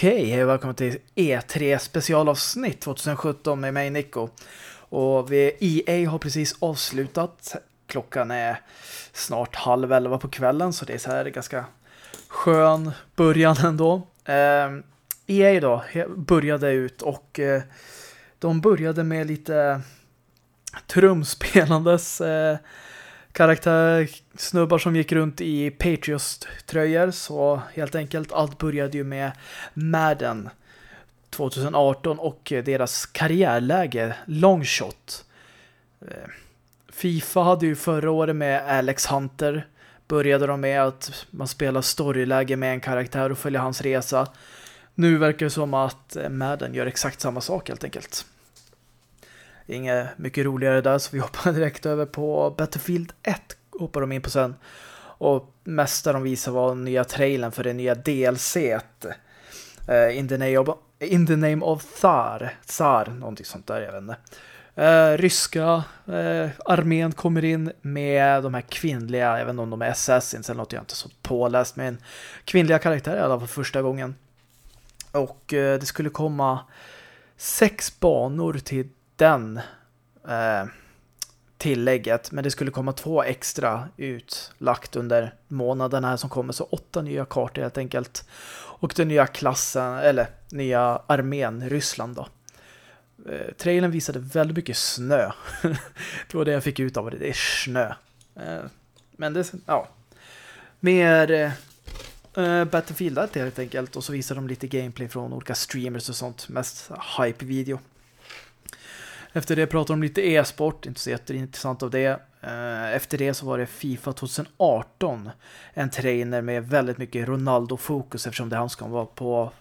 Okej, hej och välkommen till E3 specialavsnitt 2017 med mig Nico. Och vi, EA har precis avslutat. Klockan är snart halv elva på kvällen så det är så här ganska skön början ändå. Eh, EA då började ut och eh, de började med lite trumspelandes eh, karaktär snubbar som gick runt i Patriots-tröjor så helt enkelt allt började ju med Madden 2018 och deras karriärläge Longshot. Eh, FIFA hade ju förra året med Alex Hunter började de med att man spelar storyläge med en karaktär och följer hans resa. Nu verkar det som att eh, Madden gör exakt samma sak helt enkelt. Inget mycket roligare där så vi hoppar direkt över på Battlefield 1 hoppar de in på sen. Och mesta de visar var nya trailern för det nya DLC uh, eh, in, the name of, in the name of Thar. Tsar, någonting sånt där, jag vet inte. Uh, ryska uh, armén kommer in med de här kvinnliga, jag vet inte om de är assassins eller något, jag är inte så påläst, men kvinnliga karaktärer i alla fall första gången. Och det skulle komma sex banor till den eh, tillägget. Men det skulle komma två extra utlagt under månaden här som kommer. Så åtta nya kartor helt enkelt. Och den nya klassen, eller nya armén, Ryssland då. Eh, trailern visade väldigt mycket snö. det var det jag fick ut av det. Det är snö. Eh, men det, ja. Mer eh, eh Battlefield helt enkelt. Och så visar de lite gameplay från olika streamers och sånt. Mest hype-video. Efter det pratade de lite e-sport, inte så jätteintressant av det. Eh, efter det så var det FIFA 2018. En trainer med väldigt mycket Ronaldo-fokus eftersom det han ska vara på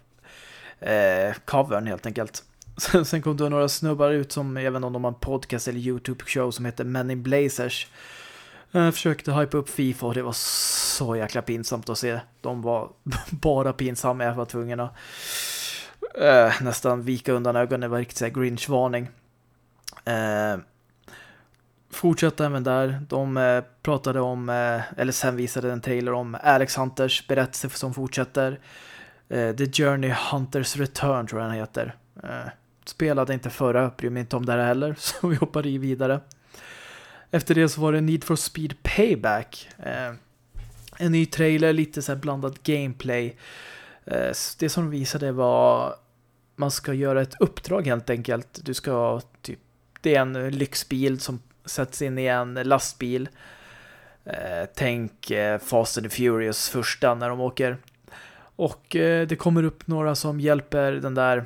eh, covern helt enkelt. Sen kom det några snubbar ut som, även om de har en podcast eller YouTube-show som heter Men in Blazers. Jag försökte hypa upp FIFA och det var så jäkla pinsamt att se. De var bara pinsamma, jag var tvungen att eh, nästan vika undan ögonen. Det var riktigt Grinch-varning. Eh, fortsatte även där. De eh, pratade om, eh, eller sen visade en trailer om Alex Hunters berättelse som fortsätter. Eh, The Journey Hunters Return tror jag den heter. Eh, spelade inte förra, bryr mig inte om det här heller, så vi hoppar i vidare. Efter det så var det Need for Speed Payback. Eh, en ny trailer, lite så blandad gameplay. Eh, det som de visade var man ska göra ett uppdrag helt enkelt. Du ska typ det är en lyxbil som sätts in i en lastbil. Eh, tänk eh, Fast and Furious första när de åker. Och eh, det kommer upp några som hjälper den där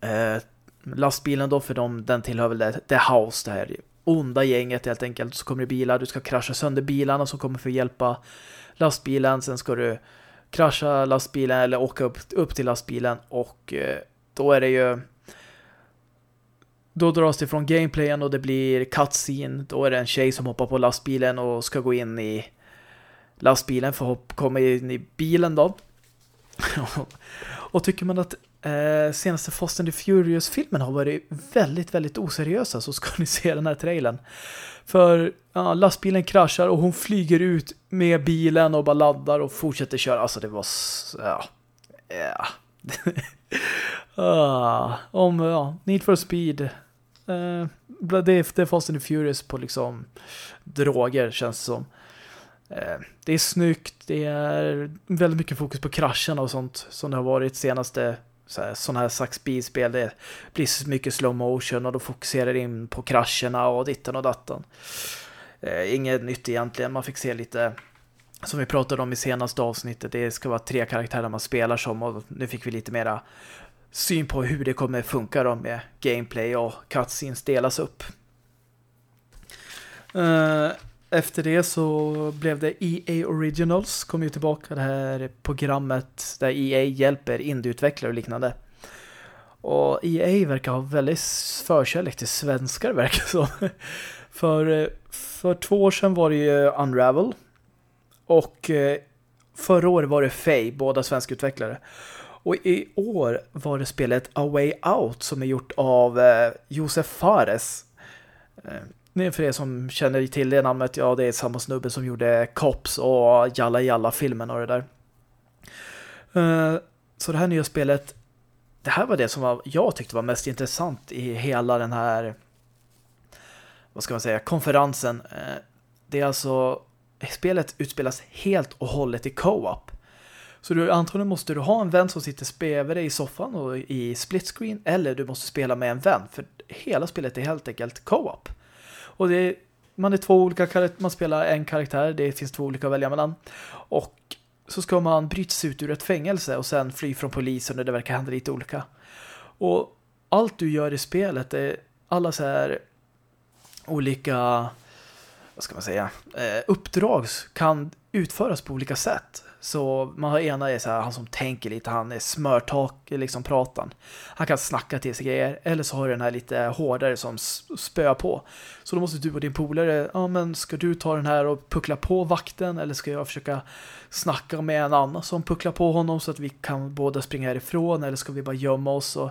eh, lastbilen då för den tillhör väl det, det House, det här onda gänget helt enkelt. Så kommer det bilar, du ska krascha sönder bilarna som kommer för att hjälpa lastbilen. Sen ska du krascha lastbilen eller åka upp, upp till lastbilen och eh, då är det ju då dras det från gameplayen och det blir cutscene. Då är det en tjej som hoppar på lastbilen och ska gå in i lastbilen för att komma in i bilen då. och tycker man att eh, senaste Fast and the Furious-filmen har varit väldigt, väldigt oseriösa så ska ni se den här trailern. För ja, lastbilen kraschar och hon flyger ut med bilen och bara laddar och fortsätter köra. Alltså det var... Ja. ja. ah, om ja, Need for Speed Uh, det, är, det är Fast and Furious på liksom droger känns det som. Uh, det är snyggt, det är väldigt mycket fokus på krascherna och sånt som det har varit senaste sådana här slags bilspel. Det blir så mycket slow motion och då fokuserar in på krascherna och ditten och datten. Eh, inget nytt egentligen, man fick se lite som vi pratade om i senaste avsnittet, det ska vara tre karaktärer man spelar som och nu fick vi lite mera syn på hur det kommer funka då med gameplay och cutscenes delas upp. Eh, efter det så blev det EA Originals kom ju tillbaka det här programmet där EA hjälper indieutvecklare och liknande. Och EA verkar ha väldigt förkärlek till svenskar verkar så. För, eh, för två år sedan var det ju Unravel och eh, förra året var det Faye, båda svenskutvecklare. Och i år var det spelet A Way Out som är gjort av eh, Josef Fares. Eh, för er som känner till det namnet, ja det är samma snubbe som gjorde Cops och Jalla Jalla-filmen och det där. Eh, så det här nya spelet, det här var det som var, jag tyckte var mest intressant i hela den här, vad ska man säga, konferensen. Eh, det är alltså, spelet utspelas helt och hållet i co-op. Så du, antagligen måste du ha en vän som sitter bredvid dig i soffan och i split screen eller du måste spela med en vän för hela spelet är helt enkelt co-op. Och det är, man är två olika man spelar en karaktär, det finns två olika att välja mellan. Och så ska man bryts ut ur ett fängelse och sen fly från polisen och det verkar hända lite olika. Och allt du gör i spelet är alla så här olika vad ska man säga, eh, uppdrag kan utföras på olika sätt. Så man har ena är så här, han som tänker lite, han är smörtak, liksom pratan. Han kan snacka till sig grejer. Eller så har du den här lite hårdare som spöar på. Så då måste du och din polare, ja men ska du ta den här och puckla på vakten? Eller ska jag försöka snacka med en annan som pucklar på honom så att vi kan båda springa härifrån? Eller ska vi bara gömma oss? Och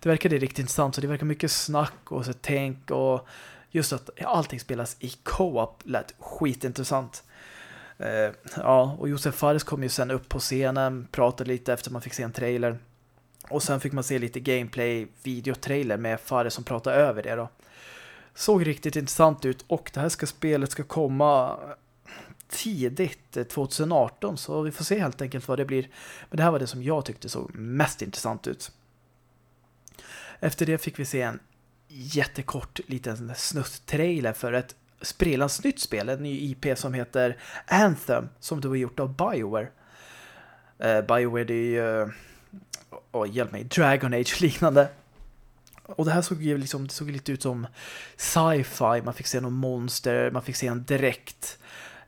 det verkar det riktigt intressant. Så det verkar mycket snack och så tänk och just att allting spelas i co-op lät skitintressant. Uh, ja, och Josef Fares kom ju sen upp på scenen, pratade lite efter man fick se en trailer. Och sen fick man se lite gameplay, videotrailer med Fares som pratade över det då. Såg riktigt intressant ut och det här ska spelet ska komma tidigt eh, 2018 så vi får se helt enkelt vad det blir. Men det här var det som jag tyckte såg mest intressant ut. Efter det fick vi se en jättekort liten snutt-trailer för ett sprillans nytt spel, en ny IP som heter Anthem, som då är gjort av Bioware. Uh, Bioware det är ju, oh, hjälp mig, Dragon Age liknande. Och det här såg ju liksom, det såg lite ut som sci-fi, man fick se någon monster, man fick se en direkt.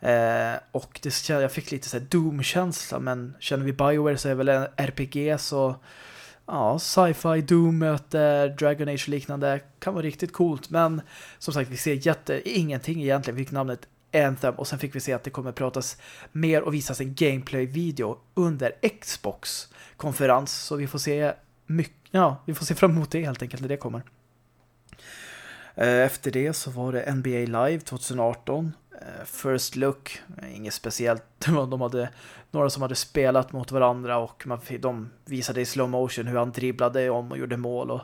Eh, och det, jag fick lite så Doom-känsla, men känner vi Bioware så är väl en RPG så ja, sci-fi, Doom möter Dragon Age liknande kan vara riktigt coolt, men som sagt, vi ser jätte, ingenting egentligen, vi fick namnet Anthem och sen fick vi se att det kommer pratas mer och visas en gameplay-video under Xbox-konferens, så vi får se mycket, ja, vi får se fram emot det helt enkelt när det kommer. Eh, efter det så var det NBA Live 2018 Eh, first look, inget speciellt. De hade några som hade spelat mot varandra och man, de visade i slow motion hur han dribblade om och gjorde mål. Och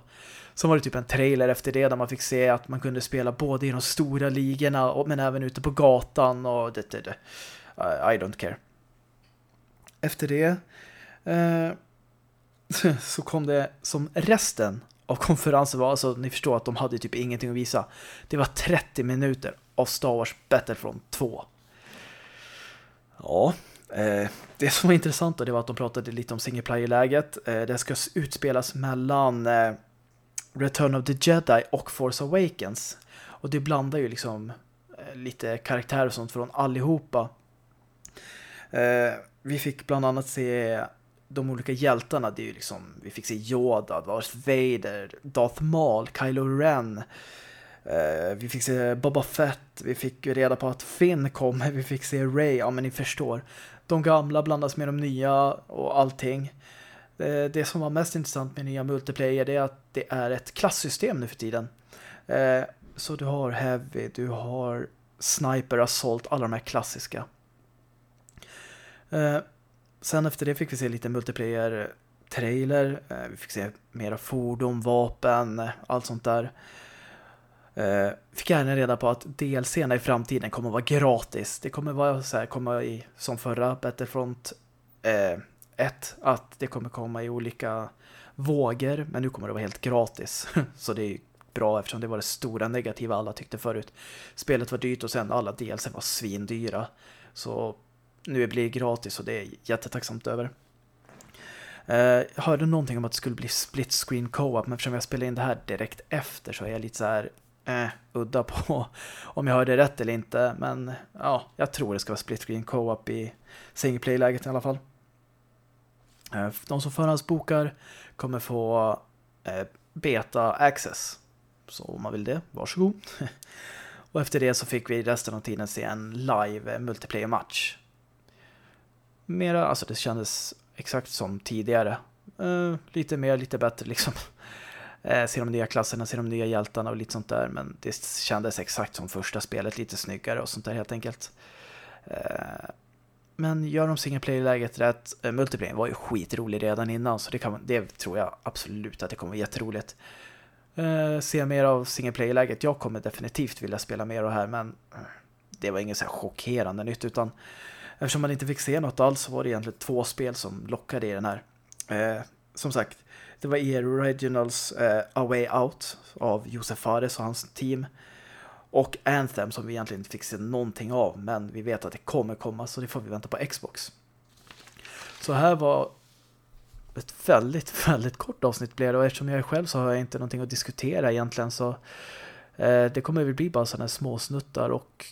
så var det typ en trailer efter det där man fick se att man kunde spela både i de stora ligorna men även ute på gatan och det, det, det. I don't care. Efter det eh, så kom det som resten av konferensen var, alltså ni förstår att de hade typ ingenting att visa. Det var 30 minuter av Star Wars Battlefront 2. Ja, eh, det som var intressant då, det var att de pratade lite om single player-läget. Eh, det ska utspelas mellan eh, Return of the Jedi och Force Awakens. Och det blandar ju liksom lite karaktärer och sånt från allihopa. Vi fick bland annat se de olika hjältarna. Det är ju liksom, vi fick se Yoda, Darth Vader, Darth Maul, Kylo Ren, Eh, vi fick se Boba Fett, vi fick reda på att Finn kommer, vi fick se Ray, ja men ni förstår. De gamla blandas med de nya och allting. Eh, det som var mest intressant med nya multiplayer är att det är ett klasssystem nu för tiden. Eh, så du har Heavy, du har Sniper, Assault, alla de här klassiska. Sen efter det fick vi se lite multiplayer-trailer. Vi fick se mera fordon, vapen, allt sånt där. Uh, fick gärna reda på att DLC i framtiden kommer att vara gratis. Det kommer vara så här, komma i, som förra Battlefront eh, 1, uh, att det kommer komma i olika vågor, men nu kommer det vara helt gratis. så det är bra eftersom det var det stora negativa alla tyckte förut. Spelet var dyrt och sen alla DLC var svindyra. Så nu blir det gratis och det är jättetacksamt över. Jag hörde någonting om att det skulle bli split screen co-op, men eftersom jag spelade in det här direkt efter så är jag lite så här eh, udda på om jag hörde rätt eller inte. Men ja, jag tror det ska vara split screen co-op i single play-läget i alla fall. Eh, de som förhandsbokar kommer få eh, beta access. Så om man vill det, varsågod. Och efter det så fick vi resten av tiden se en live multiplayer-match. Mera, alltså det kändes exakt som tidigare. Uh, lite mer, lite bättre liksom eh, se de nya klasserna, se de nya hjältarna och lite sånt där. Men det kändes exakt som första spelet, lite snyggare och sånt där helt enkelt. Eh, men gör de single player-läget rätt. Eh, multiplayer var ju skitrolig redan innan, så det, kan, det tror jag absolut att det kommer vara jätteroligt. Eh, se mer av single player-läget. Jag kommer definitivt vilja spela mer av det här, men eh, det var inget så här chockerande nytt, utan eftersom man inte fick se något alls så var det egentligen två spel som lockade i den här. Eh, som sagt, det var i Originals eh, A Way Out av Josef Fares och hans team. Och Anthem som vi egentligen inte fick se någonting av, men vi vet att det kommer komma så det får vi vänta på Xbox. Så här var ett väldigt, väldigt kort avsnitt blev det och eftersom jag är själv så har jag inte någonting att diskutera egentligen så eh, det kommer väl bli bara sådana små snuttar och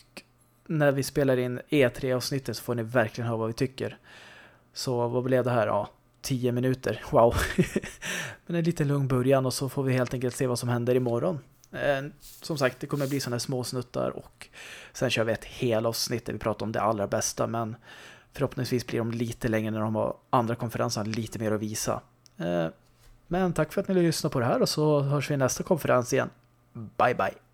när vi spelar in E3-avsnittet så får ni verkligen höra vad vi tycker. Så vad blev det här? Ja, 10 minuter. Wow. Men en liten lugn början och så får vi helt enkelt se vad som händer imorgon. Eh, som sagt, det kommer bli sådana små snuttar och sen kör vi ett helavsnitt där vi pratar om det allra bästa men förhoppningsvis blir de lite längre när de har andra konferenser, lite mer att visa. Eh, men tack för att ni lyssnade på det här och så hörs vi i nästa konferens igen. Bye bye!